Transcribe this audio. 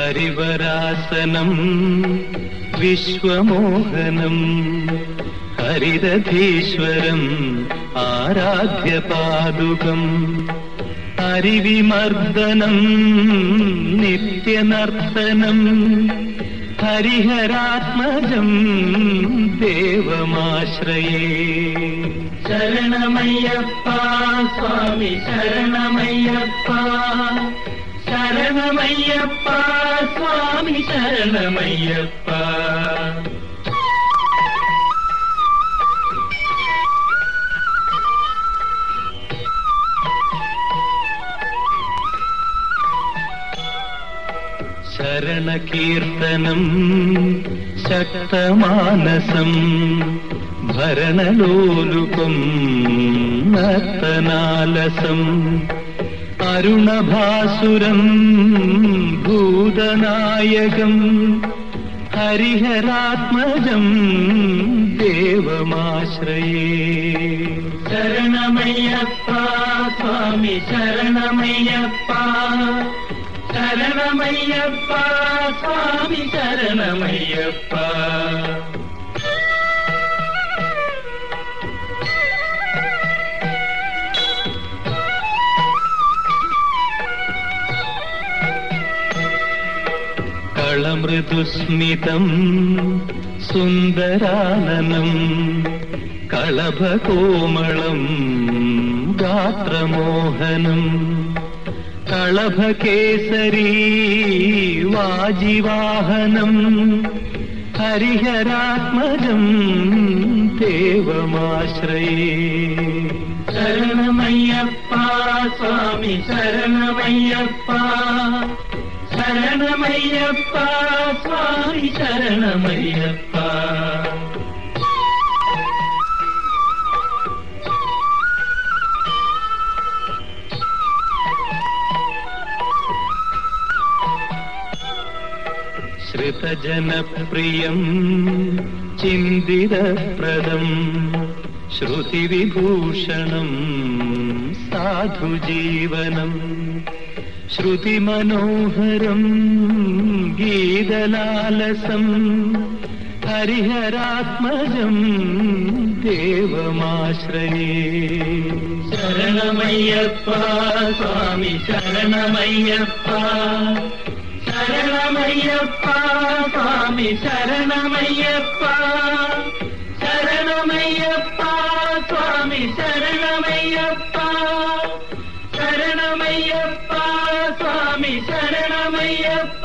ഹരിവരാസനം വിശ്വമോഹനം ഹരിരഥീശ്വരം ആരാധ്യപാദുകം ഹരിവിമർദ്ദനം നിത്യനർത്തനം ഹരിഹരാത്മജം ദേവമാശ്രയേ. ശരണമയ്യപ്പ സ്വാമി ശരണമയ്യപ്പ. ശരണമയ്യപ്പ സ്വാമി ശരണമയ്യപ്പ. ശരണകീർത്തനം ശക്തമാനസം ഭരണലോലുപം നർത്തനാലസം. അരുണഭാസുരം ഭൂതനായകം ഹരിഹരാത്മജം ദേവമാശ്രയേ. ശരണമയ്യപ്പ സ്വാമി ശരണമയ്യപ്പ. ശരണമയ്യപ്പ സ്വാമി ശരണമയ്യപ്പ. കളമൃദുസ്മിതം സുന്ദരാനനം കളഭകോമളം ഗാത്രമോഹനം കളഭകേസരീ വാജിവാഹനം ഹരിഹരാത്മജം ദേവമാശ്രയേ. ശരണമയ്യപ്പ സ്വാമി ശരണമയ്യപ്പ. ശരണമയ്യപ്പ സ്വാമി ശരണമയ്യപ്പ. ശ്രുതജനപ്രിയം ചിന്തിതപ്രദം ശ്രുതിവിഭൂഷണം സാധുജീവനം. ശ്രുതിമനോഹരം ഗീതലാലസം ഹരിഹരാത്മജം ദേവമാശ്രയേ. ശരണമയ്യപ്പ സ്വാമി ശരണമയ്യപ്പ. ശരണമയ്യപ്പ സ്വാമി ശരണമയ്യപ്പ. ശരണമയ്യപ്പ ശരണമയ്യപ്പ സ്വാമി ശരണമയ്യപ്പ